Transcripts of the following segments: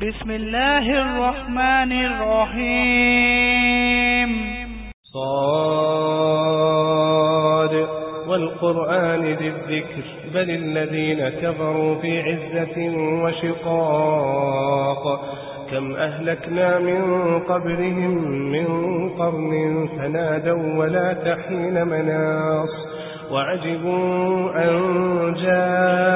بسم الله الرحمن الرحيم صاد والقرآن ذي الذكر بل الذين كفروا في عزة وشقاق كم أهلكنا من قبلهم من قرن فنادوا ولا تحين مناص وعجبوا أن جاءهم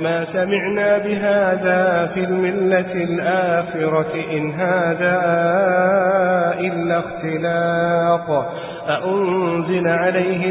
ما سمعنا بهذا في الملة الآخرة إن هذا إلا اختلاق. أأنزل عليه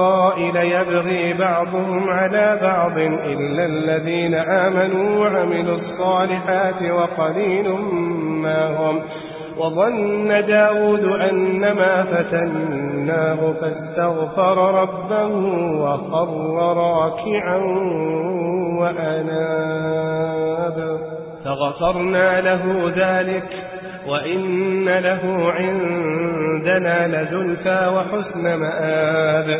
ليبغي بعضهم على بعض إلا الذين آمنوا وعملوا الصالحات وقليل ما هم وظن داود أنما فتناه فاستغفر ربه وخر راكعا وأناب. فغفرنا له ذلك وإن له عندنا لزلفى وحسن مآب.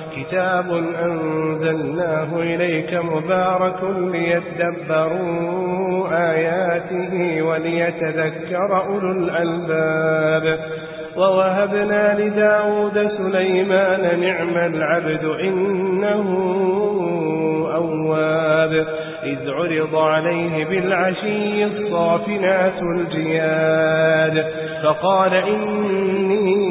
كتاب أنزلناه إليك مبارك ليتدبروا آياته وليتذكر أولو الألباب. ووهبنا لداود سليمان نعم العبد إنه أواب. إذ عرض عليه بالعشي الصافنات الجياد. فقال إني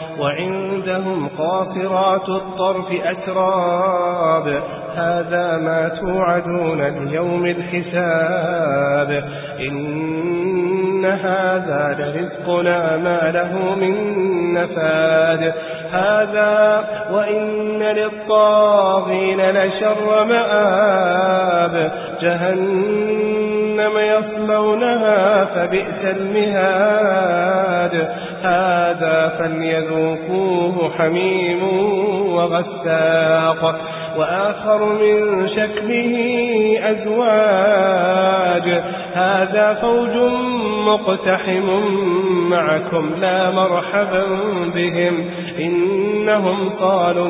وعندهم قاصرات الطرف أتراب. هذا ما توعدون اليوم الحساب. إن هذا لرزقنا ما له من نفاد. هذا وإن للطاغين لشر مآب. جهنم يصلونها فبئس المهاد. هذا فليذوقوه حميم وغساق. وآخر من شكله أزواج. هذا فوج مقتحم معكم لا مرحبا بهم. إنهم قالوا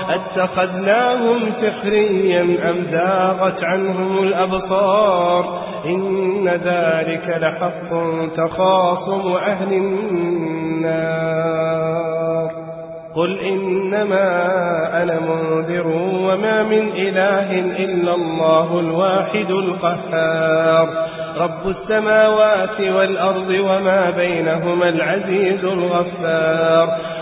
أتخذناهم سخريا أم زاغت عنهم الأبصار؟ إن ذلك لحق تخاصم أهل النار. قل إنما أنا منذر وما من إله إلا الله الواحد القهار. رب السماوات والأرض وما بينهما العزيز الغفار.